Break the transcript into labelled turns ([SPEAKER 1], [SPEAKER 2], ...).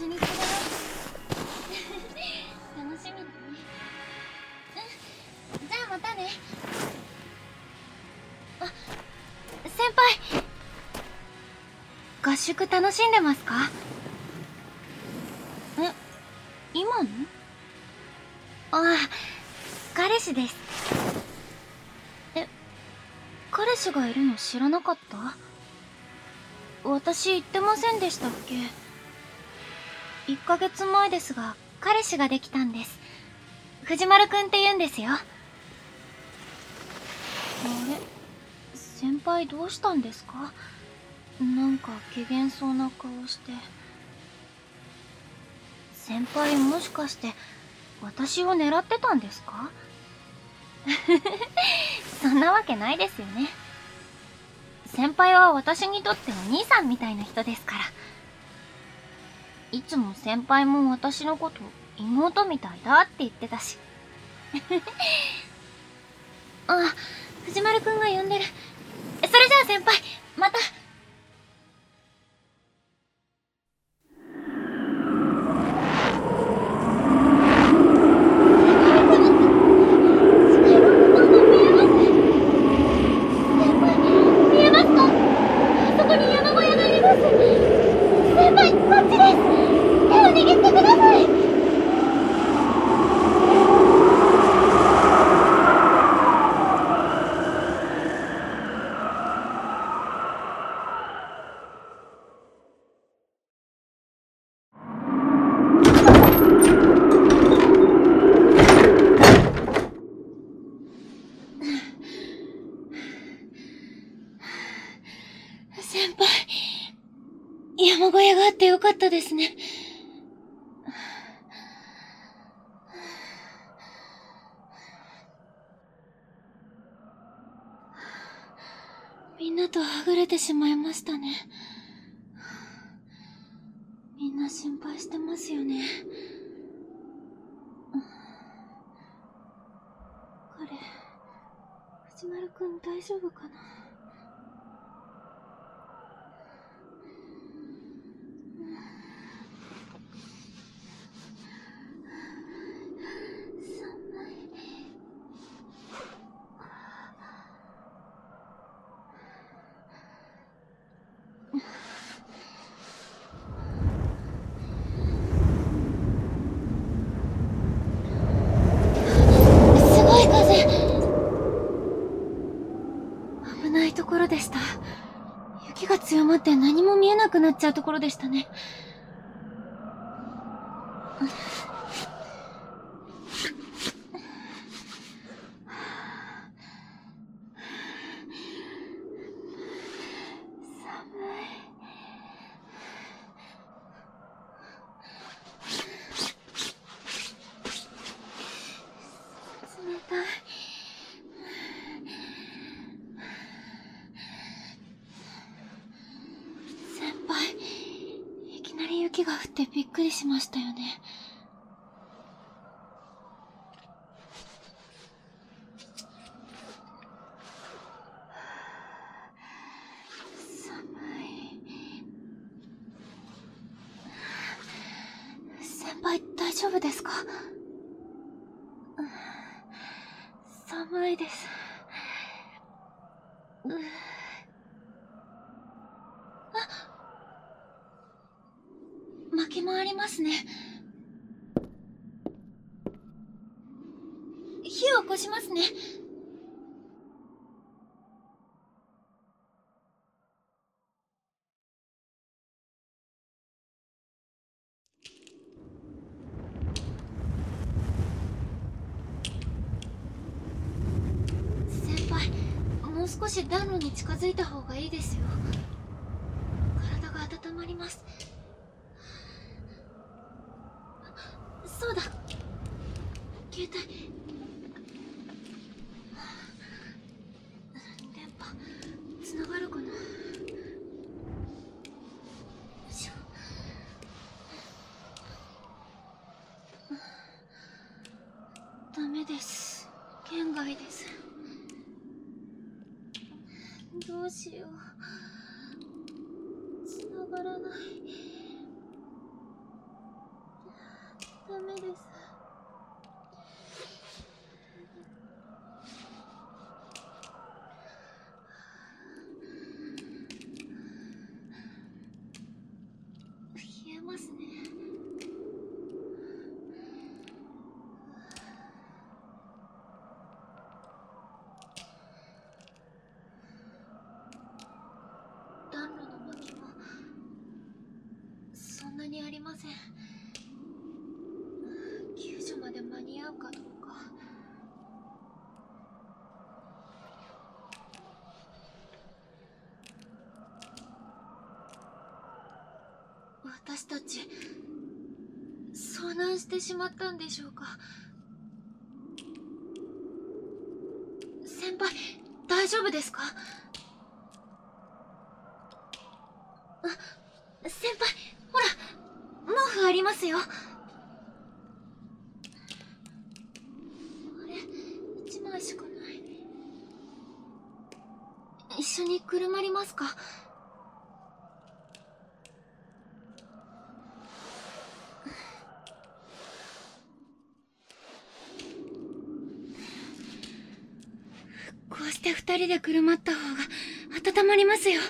[SPEAKER 1] 緒にす楽しみだねうんじゃあまたねあ先輩合宿楽しんでますか？え今の？ああ彼氏です。え彼氏がいるの知らなかった？私言ってませんでしたっけ？1ヶ月前ですが彼氏ができたんです。藤丸くんって言うんですよ。あれ？先輩どうしたんですか？なんか怪げそうな顔して。先輩もしかして私を狙ってたんですか？そんなわけないですよね。先輩は私にとってお兄さんみたいな人ですからいつも先輩も私のこと妹みたいだって言ってたし。あ藤丸くんが呼んでる。それじゃあ先輩また見えますかそこに山小屋があります先輩こっちです手を握ってください先輩山小屋があってよかったですねみんなとはぐれてしまいましたね。みんな心配してますよね。彼藤丸くん大丈夫かな？危ないところでした。雪が強まって何も見えなくなっちゃうところでしたね冷たい先輩いきなり雪が降ってびっくりしましたよね。寒い。先輩大丈夫ですか？寒いです。うあ薪もありますね。火を起こしますね。先輩もう少し暖炉に近づいた方がいいですよ体が温まりますあそうだ。携帯。電波。つながるかな。よいしょ。ダメです。県外です。どうしよう。繋がらない。ダメです。冷えますね。暖炉の薪もそんなにありません救助まで間に合うかどうか。私たち遭難してしまったんでしょうか。先輩大丈夫ですか？あ先輩ほら毛布ありますよあれ一枚しかない一緒にくるまりますか？こうして二人でくるまった方が温まりますよ。